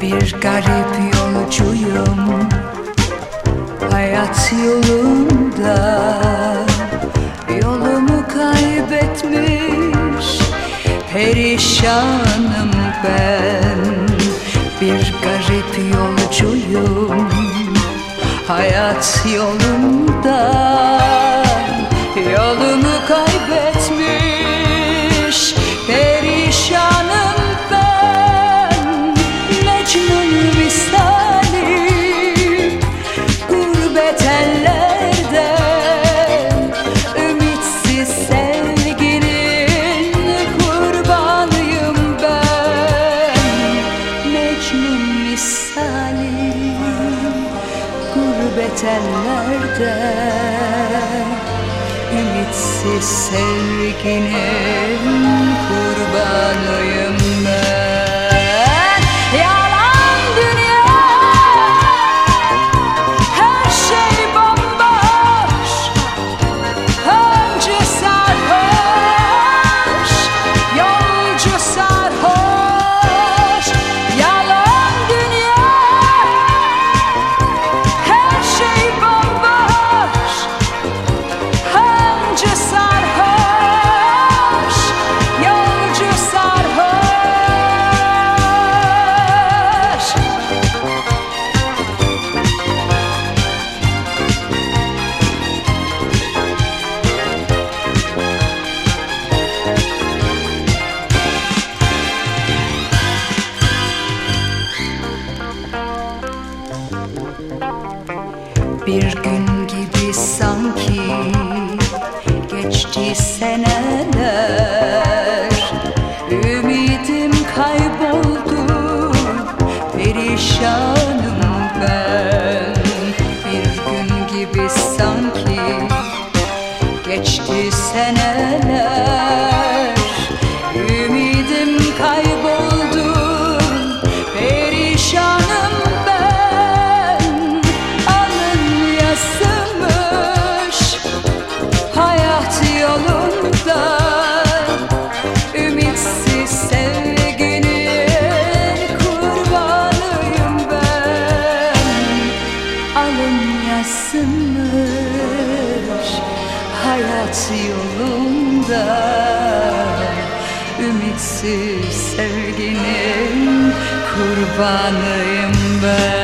Bir garip yolcuyum Hayat yolunda. Yolumu kaybetmiş Perişanım ben. Bir garip yolcuyum Hayat yolunda. senlerde Ümitsiz sevginin kurbanıyım. Bir gün gibi sanki geçti seneler. Ümidim kayboldu perişanım ben. Bir gün gibi sanki geçti seneler. yolunda. Ümitsiz sevginin kurbanıyım ben.